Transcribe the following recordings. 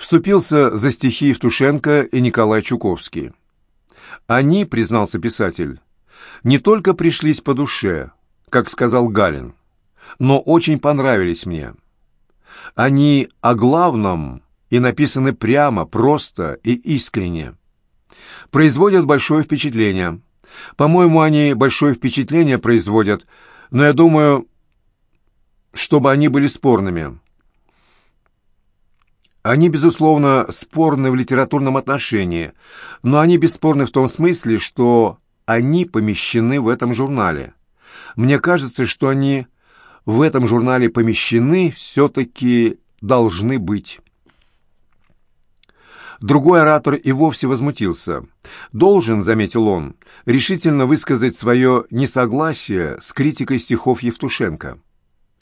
Вступился за стихи Евтушенко и Николай Чуковский. Они, признался писатель, не только пришлись по душе, как сказал Галин, но очень понравились мне. Они о главном и написаны прямо, просто и искренне. Производят большое впечатление. По-моему, они большое впечатление производят, но я думаю, чтобы они были спорными. Они, безусловно, спорны в литературном отношении, но они бесспорны в том смысле, что они помещены в этом журнале. Мне кажется, что они в этом журнале помещены, все-таки должны быть. Другой оратор и вовсе возмутился. «Должен, — заметил он, — решительно высказать свое несогласие с критикой стихов Евтушенко.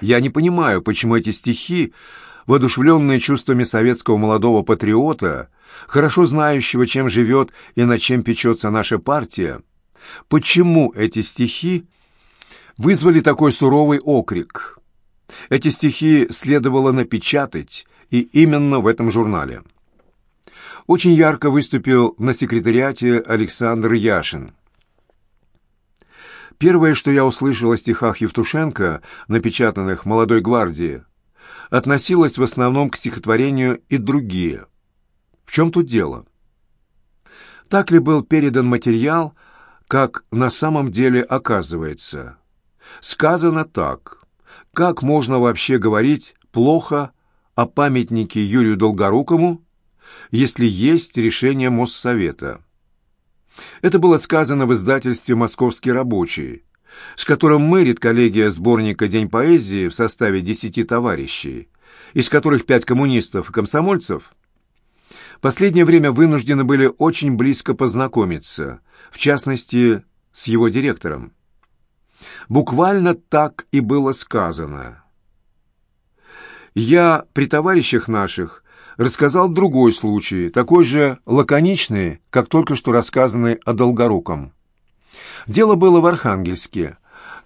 Я не понимаю, почему эти стихи воодушевленные чувствами советского молодого патриота, хорошо знающего, чем живет и над чем печется наша партия, почему эти стихи вызвали такой суровый окрик. Эти стихи следовало напечатать, и именно в этом журнале. Очень ярко выступил на секретариате Александр Яшин. Первое, что я услышал о стихах Евтушенко, напечатанных «Молодой гвардии», относилась в основном к стихотворению и другие. В чем тут дело? Так ли был передан материал, как на самом деле оказывается? Сказано так. Как можно вообще говорить плохо о памятнике Юрию Долгорукому, если есть решение Моссовета? Это было сказано в издательстве «Московский рабочий», с которым мэрит коллегия сборника «День поэзии» в составе десяти товарищей, из которых пять коммунистов и комсомольцев, последнее время вынуждены были очень близко познакомиться, в частности, с его директором. Буквально так и было сказано. Я при товарищах наших рассказал другой случай, такой же лаконичный, как только что рассказанный о Долгоруком. Дело было в Архангельске,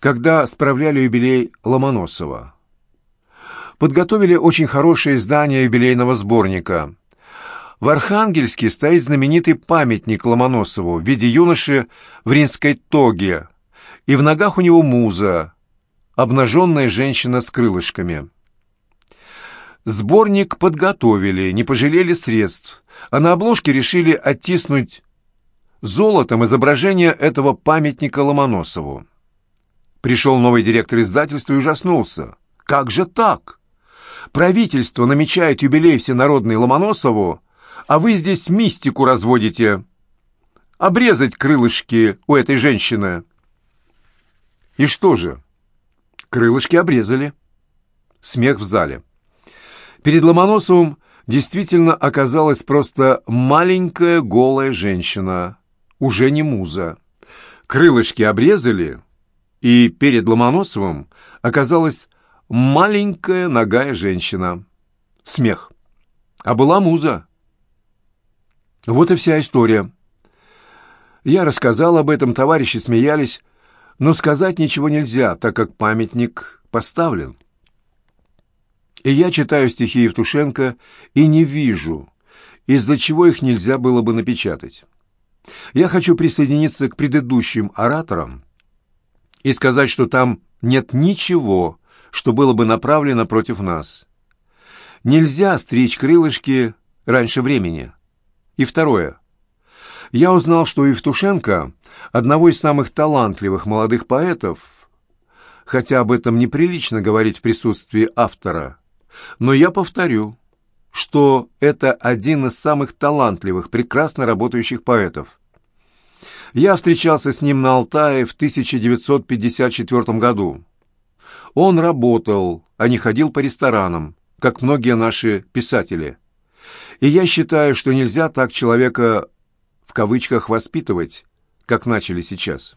когда справляли юбилей Ломоносова. Подготовили очень хорошее издание юбилейного сборника. В Архангельске стоит знаменитый памятник Ломоносову в виде юноши в римской тоге, и в ногах у него муза, обнаженная женщина с крылышками. Сборник подготовили, не пожалели средств, а на обложке решили оттиснуть золотом изображение этого памятника Ломоносову. Пришел новый директор издательства и ужаснулся. «Как же так? Правительство намечает юбилей всенародный Ломоносову, а вы здесь мистику разводите. Обрезать крылышки у этой женщины». И что же? Крылышки обрезали. Смех в зале. Перед Ломоносовым действительно оказалась просто маленькая голая женщина, уже не муза. Крылышки обрезали, и перед Ломоносовым оказалась маленькая ногая женщина. Смех. А была муза. Вот и вся история. Я рассказал об этом, товарищи смеялись, но сказать ничего нельзя, так как памятник поставлен. И я читаю стихи Евтушенко и не вижу, из-за чего их нельзя было бы напечатать. Я хочу присоединиться к предыдущим ораторам и сказать, что там нет ничего, что было бы направлено против нас. Нельзя стричь крылышки раньше времени. И второе. Я узнал, что Евтушенко, одного из самых талантливых молодых поэтов, хотя об этом неприлично говорить в присутствии автора, но я повторю, что это один из самых талантливых, прекрасно работающих поэтов. Я встречался с ним на Алтае в 1954 году. Он работал, а не ходил по ресторанам, как многие наши писатели. И я считаю, что нельзя так человека в кавычках «воспитывать», как начали сейчас.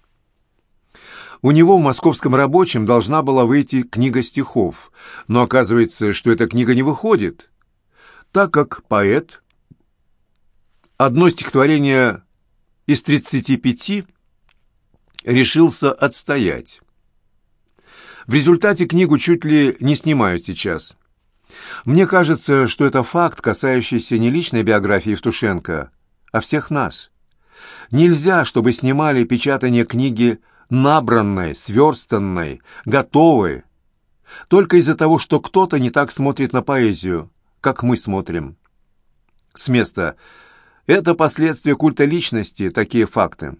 У него в московском рабочем должна была выйти книга стихов, но оказывается, что эта книга не выходит, так как поэт одно стихотворение из 35 решился отстоять. В результате книгу чуть ли не снимают сейчас. Мне кажется, что это факт, касающийся не личной биографии Евтушенко, а всех нас. Нельзя, чтобы снимали печатание книги набранной, сверстанной, готовой, только из-за того, что кто-то не так смотрит на поэзию, как мы смотрим. С места. Это последствия культа личности, такие факты.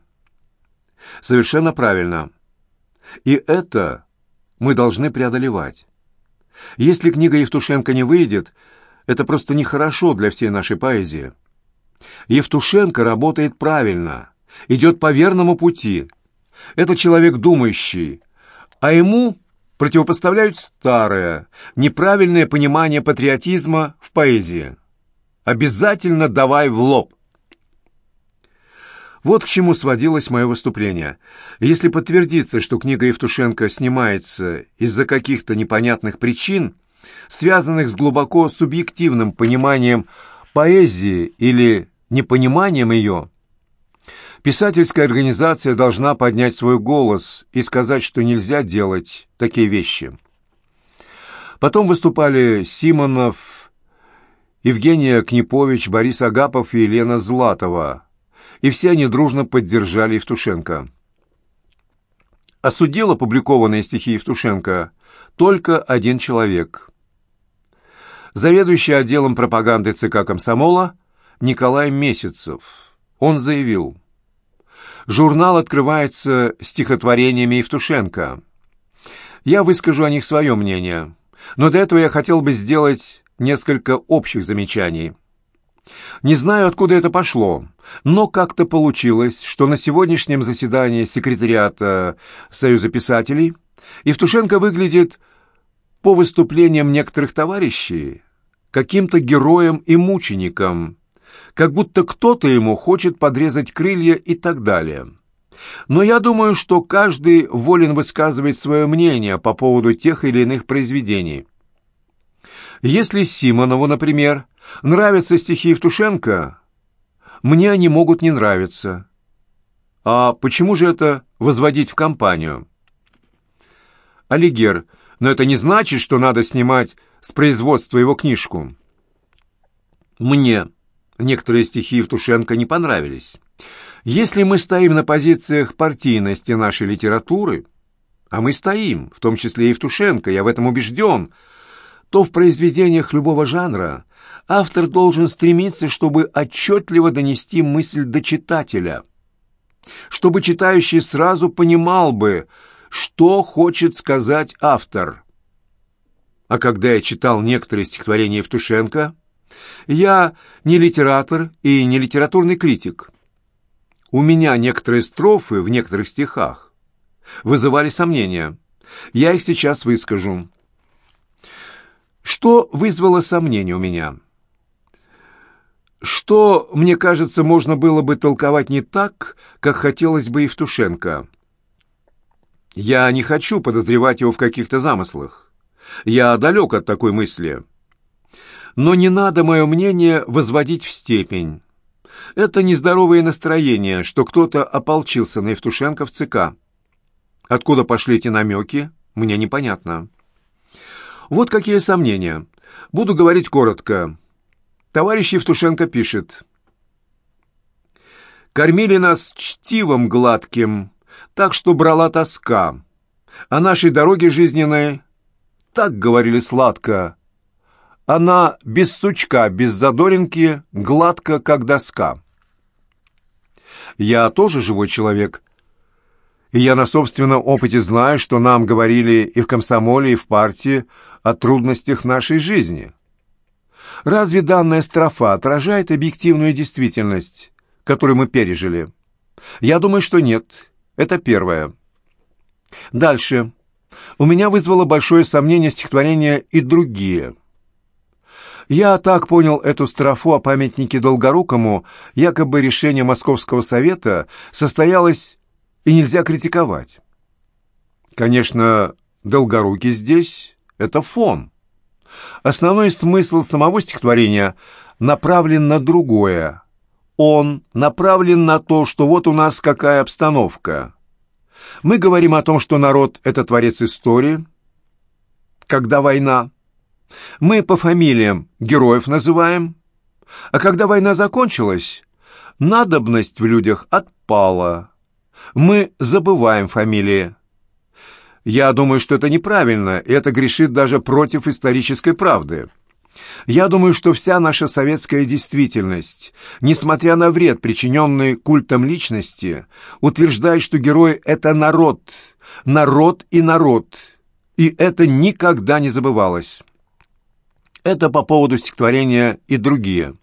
Совершенно правильно. И это мы должны преодолевать. Если книга Евтушенко не выйдет, это просто нехорошо для всей нашей поэзии. Евтушенко работает правильно, идет по верному пути. Это человек думающий, а ему противопоставляют старое, неправильное понимание патриотизма в поэзии. Обязательно давай в лоб. Вот к чему сводилось мое выступление. Если подтвердится, что книга Евтушенко снимается из-за каких-то непонятных причин, связанных с глубоко субъективным пониманием поэзии или непониманием ее, писательская организация должна поднять свой голос и сказать, что нельзя делать такие вещи. Потом выступали Симонов, Евгения Книпович, Борис Агапов и Елена Златова – и все они дружно поддержали Евтушенко. Осудил опубликованные стихи Евтушенко только один человек. Заведующий отделом пропаганды ЦК Комсомола Николай Месяцев. Он заявил, «Журнал открывается стихотворениями Евтушенко. Я выскажу о них свое мнение, но до этого я хотел бы сделать несколько общих замечаний». Не знаю, откуда это пошло, но как-то получилось, что на сегодняшнем заседании секретариата Союза писателей Евтушенко выглядит по выступлениям некоторых товарищей каким-то героем и мучеником, как будто кто-то ему хочет подрезать крылья и так далее. Но я думаю, что каждый волен высказывать свое мнение по поводу тех или иных произведений. Если Симонову, например, нравятся стихи Евтушенко, мне они могут не нравиться. А почему же это возводить в компанию? Алигер, но это не значит, что надо снимать с производства его книжку. Мне некоторые стихи Евтушенко не понравились. Если мы стоим на позициях партийности нашей литературы, а мы стоим, в том числе и Евтушенко, я в этом убежден – то в произведениях любого жанра автор должен стремиться, чтобы отчетливо донести мысль до читателя, чтобы читающий сразу понимал бы, что хочет сказать автор. А когда я читал некоторые стихотворения Евтушенко, я не литератор и не литературный критик. У меня некоторые строфы в некоторых стихах вызывали сомнения. Я их сейчас выскажу. Что вызвало сомнение у меня? Что, мне кажется, можно было бы толковать не так, как хотелось бы Евтушенко. Я не хочу подозревать его в каких-то замыслах. Я далек от такой мысли. Но не надо мое мнение возводить в степень. Это нездоровое настроение, что кто-то ополчился на Евтушенко в ЦК. Откуда пошли эти намеки, мне непонятно. Вот какие сомнения. Буду говорить коротко. Товарищ Евтушенко пишет. «Кормили нас чтивом гладким, так что брала тоска. О нашей дороге жизненной так говорили сладко. Она без сучка, без задоринки, гладко, как доска». Я тоже живой человек, и я на собственном опыте знаю, что нам говорили и в комсомоле, и в партии о трудностях нашей жизни. Разве данная строфа отражает объективную действительность, которую мы пережили? Я думаю, что нет. Это первое. Дальше. У меня вызвало большое сомнение стихотворение «И другие». Я так понял эту строфу о памятнике Долгорукому, якобы решение Московского совета состоялось и нельзя критиковать. Конечно, Долгорукий здесь — это фон. Основной смысл самого стихотворения направлен на другое. Он направлен на то, что вот у нас какая обстановка. Мы говорим о том, что народ — это творец истории, когда война. Мы по фамилиям героев называем, а когда война закончилась, надобность в людях отпала. Мы забываем фамилии. Я думаю, что это неправильно, и это грешит даже против исторической правды. Я думаю, что вся наша советская действительность, несмотря на вред, причиненный культом личности, утверждает, что герой — это народ, народ и народ, и это никогда не забывалось. Это по поводу стихотворения и другие.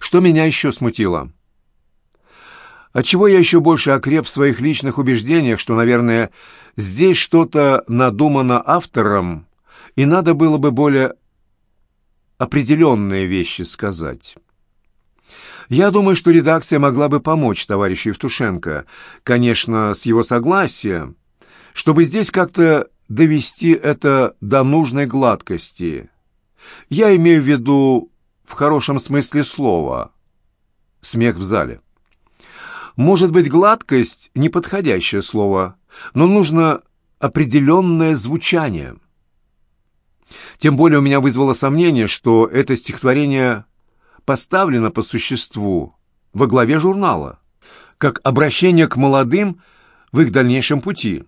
Что меня еще смутило? Отчего я еще больше окреп в своих личных убеждениях, что, наверное, здесь что-то надумано автором, и надо было бы более определенные вещи сказать. Я думаю, что редакция могла бы помочь товарищу Евтушенко, конечно, с его согласия, чтобы здесь как-то довести это до нужной гладкости. Я имею в виду в хорошем смысле слова. Смех в зале. Может быть, гладкость — неподходящее слово, но нужно определенное звучание. Тем более у меня вызвало сомнение, что это стихотворение поставлено по существу во главе журнала, как обращение к молодым в их дальнейшем пути.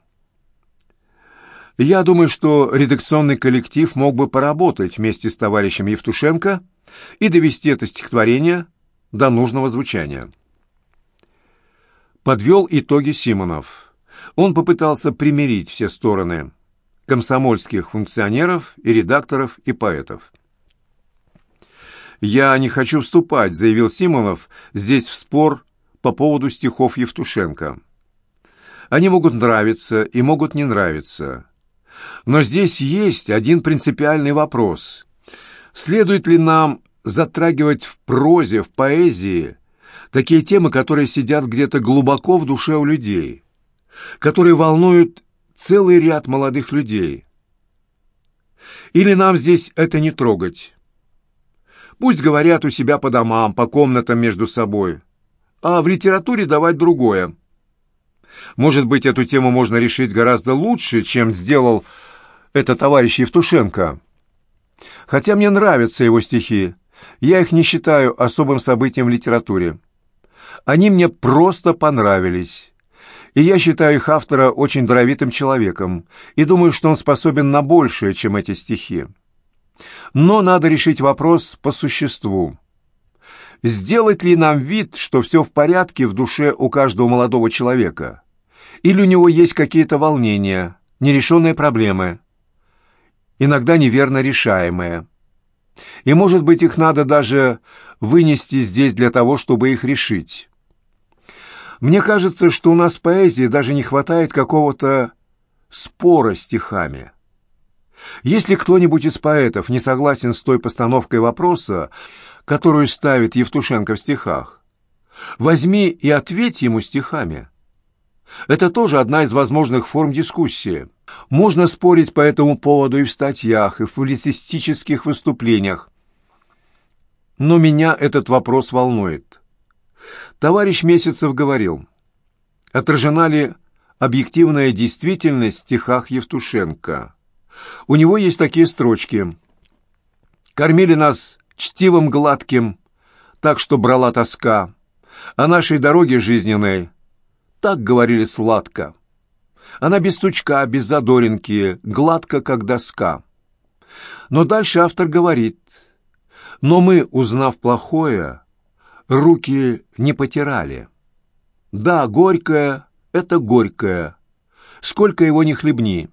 Я думаю, что редакционный коллектив мог бы поработать вместе с товарищем Евтушенко и довести это стихотворение до нужного звучания. Подвел итоги Симонов. Он попытался примирить все стороны – комсомольских функционеров и редакторов и поэтов. «Я не хочу вступать», — заявил Симонов, — «здесь в спор по поводу стихов Евтушенко. Они могут нравиться и могут не нравиться. Но здесь есть один принципиальный вопрос. Следует ли нам затрагивать в прозе, в поэзии такие темы, которые сидят где-то глубоко в душе у людей, которые волнуют целый ряд молодых людей. Или нам здесь это не трогать? Пусть говорят у себя по домам, по комнатам между собой, а в литературе давать другое. Может быть, эту тему можно решить гораздо лучше, чем сделал это товарищ Евтушенко. Хотя мне нравятся его стихи, я их не считаю особым событием в литературе. Они мне просто понравились и я считаю их автора очень даровитым человеком и думаю, что он способен на большее, чем эти стихи. Но надо решить вопрос по существу. Сделать ли нам вид, что все в порядке в душе у каждого молодого человека? Или у него есть какие-то волнения, нерешенные проблемы, иногда неверно решаемые? И, может быть, их надо даже вынести здесь для того, чтобы их решить. Мне кажется, что у нас в поэзии даже не хватает какого-то спора стихами. Если кто-нибудь из поэтов не согласен с той постановкой вопроса, которую ставит Евтушенко в стихах, возьми и ответь ему стихами. Это тоже одна из возможных форм дискуссии. Можно спорить по этому поводу и в статьях, и в публицистических выступлениях. Но меня этот вопрос волнует. Товарищ Месяцев говорил, отражена ли объективная действительность в стихах Евтушенко. У него есть такие строчки. «Кормили нас чтивом гладким, так что брала тоска, о нашей дороге жизненной так говорили сладко. Она без стучка, без задоринки, гладко, как доска». Но дальше автор говорит, «Но мы, узнав плохое, руки не потирали. Да, горькое — это горькое, сколько его не хлебни.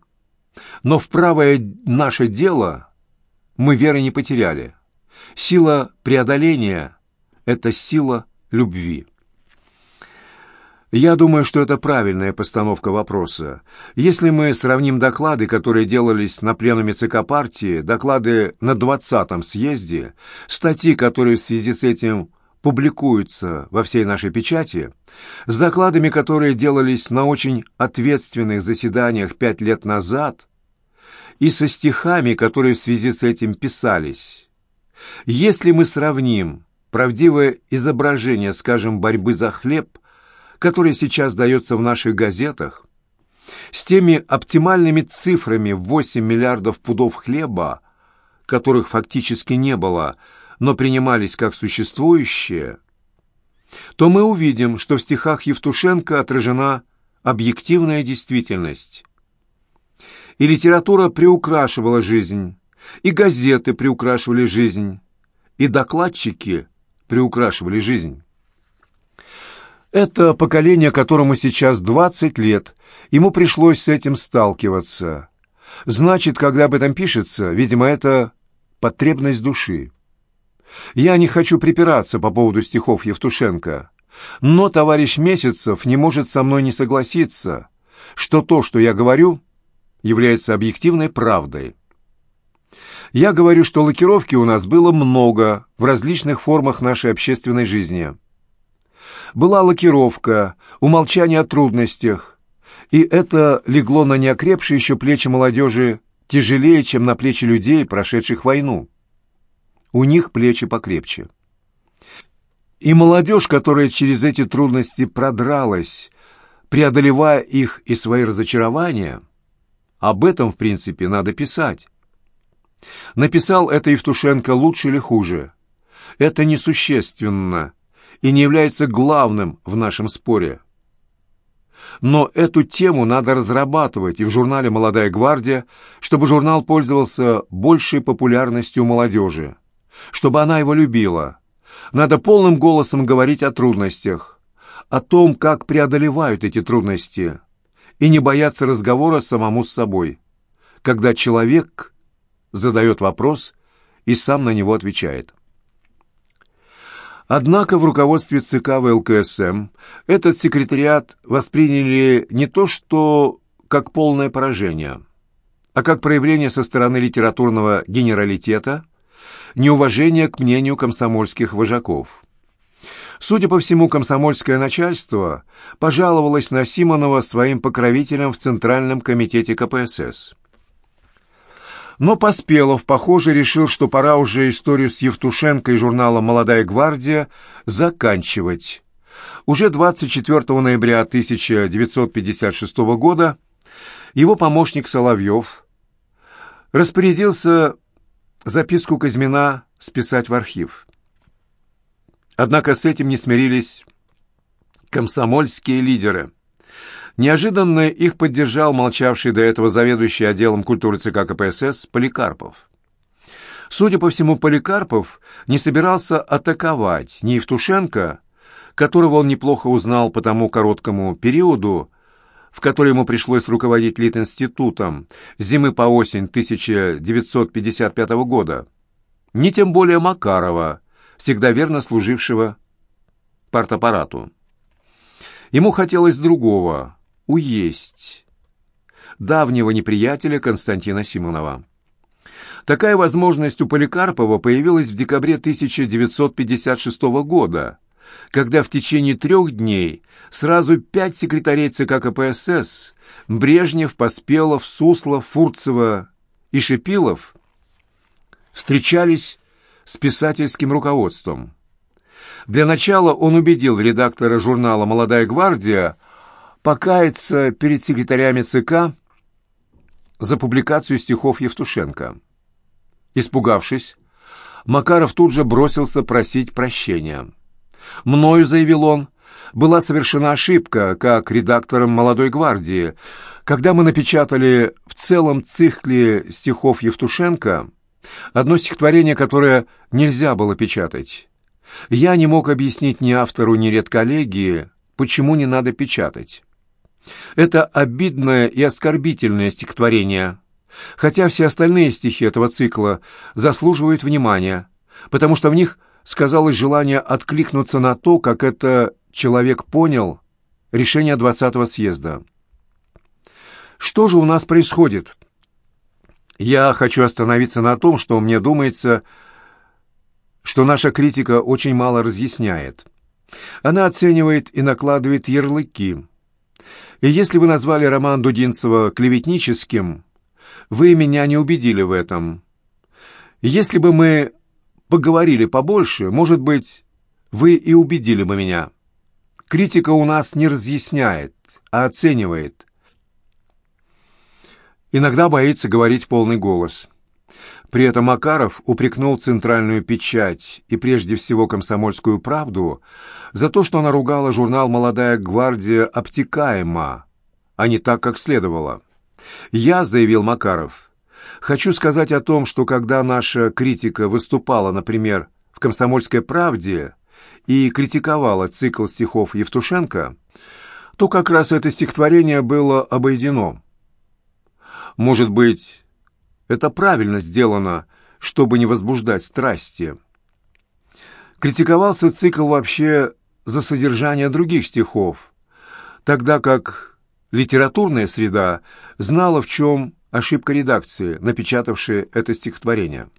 Но в правое наше дело мы веры не потеряли. Сила преодоления — это сила любви. Я думаю, что это правильная постановка вопроса. Если мы сравним доклады, которые делались на пленуме ЦК партии, доклады на 20-м съезде, статьи, которые в связи с этим публикуются во всей нашей печати, с докладами, которые делались на очень ответственных заседаниях пять лет назад, и со стихами, которые в связи с этим писались. Если мы сравним правдивое изображение, скажем, борьбы за хлеб, которое сейчас дается в наших газетах, с теми оптимальными цифрами в 8 миллиардов пудов хлеба, которых фактически не было, но принимались как существующие, то мы увидим, что в стихах Евтушенко отражена объективная действительность. И литература приукрашивала жизнь, и газеты приукрашивали жизнь, и докладчики приукрашивали жизнь. Это поколение, которому сейчас 20 лет, ему пришлось с этим сталкиваться. Значит, когда об этом пишется, видимо, это потребность души. Я не хочу припираться по поводу стихов Евтушенко, но товарищ Месяцев не может со мной не согласиться, что то, что я говорю, является объективной правдой. Я говорю, что лакировки у нас было много в различных формах нашей общественной жизни. Была лакировка, умолчание о трудностях, и это легло на неокрепшие еще плечи молодежи тяжелее, чем на плечи людей, прошедших войну. У них плечи покрепче. И молодежь, которая через эти трудности продралась, преодолевая их и свои разочарования, об этом, в принципе, надо писать. Написал это Евтушенко лучше или хуже. Это несущественно и не является главным в нашем споре. Но эту тему надо разрабатывать и в журнале «Молодая гвардия», чтобы журнал пользовался большей популярностью молодежи, чтобы она его любила. Надо полным голосом говорить о трудностях, о том, как преодолевают эти трудности, и не бояться разговора самому с собой, когда человек задает вопрос и сам на него отвечает. Однако в руководстве ЦК ВЛКСМ этот секретариат восприняли не то что как полное поражение, а как проявление со стороны литературного генералитета неуважения к мнению комсомольских вожаков. Судя по всему, комсомольское начальство пожаловалось на Симонова своим покровителям в Центральном комитете КПСС. Но Поспелов, похоже, решил, что пора уже историю с Евтушенко и журналом «Молодая гвардия» заканчивать. Уже 24 ноября 1956 года его помощник Соловьев распорядился записку Казьмина списать в архив. Однако с этим не смирились комсомольские лидеры – Неожиданно их поддержал молчавший до этого заведующий отделом культуры ЦК КПСС Поликарпов. Судя по всему, Поликарпов не собирался атаковать ни Евтушенко, которого он неплохо узнал по тому короткому периоду, в который ему пришлось руководить Литинститутом зимы по осень 1955 года, ни тем более Макарова, всегда верно служившего партаппарату. Ему хотелось другого уесть давнего неприятеля Константина Симонова. Такая возможность у Поликарпова появилась в декабре 1956 года, когда в течение трех дней сразу пять секретарей ЦК КПСС Брежнев, Поспелов, Суслов, Фурцева и Шипилов встречались с писательским руководством. Для начала он убедил редактора журнала «Молодая гвардия» покаяться перед секретарями ЦК за публикацию стихов Евтушенко. Испугавшись, Макаров тут же бросился просить прощения. «Мною», — заявил он, — «была совершена ошибка, как редактором «Молодой гвардии», когда мы напечатали в целом цикле стихов Евтушенко одно стихотворение, которое нельзя было печатать. Я не мог объяснить ни автору, ни редколлегии, почему не надо печатать. Это обидное и оскорбительное стихотворение, хотя все остальные стихи этого цикла заслуживают внимания, потому что в них сказалось желание откликнуться на то, как это человек понял решение 20-го съезда. Что же у нас происходит? Я хочу остановиться на том, что мне думается, что наша критика очень мало разъясняет. Она оценивает и накладывает ярлыки – и если вы назвали роман Дудинцева клеветническим, вы меня не убедили в этом. Если бы мы поговорили побольше, может быть, вы и убедили бы меня. Критика у нас не разъясняет, а оценивает. Иногда боится говорить полный голос. При этом Макаров упрекнул центральную печать и прежде всего «Комсомольскую правду» за то, что она ругала журнал «Молодая гвардия» обтекаемо, а не так, как следовало. «Я», — заявил Макаров, — «хочу сказать о том, что когда наша критика выступала, например, в «Комсомольской правде» и критиковала цикл стихов Евтушенко, то как раз это стихотворение было обойдено. Может быть, это правильно сделано, чтобы не возбуждать страсти. Критиковался цикл вообще за содержание других стихов, тогда как литературная среда знала, в чем ошибка редакции, напечатавшей это стихотворение.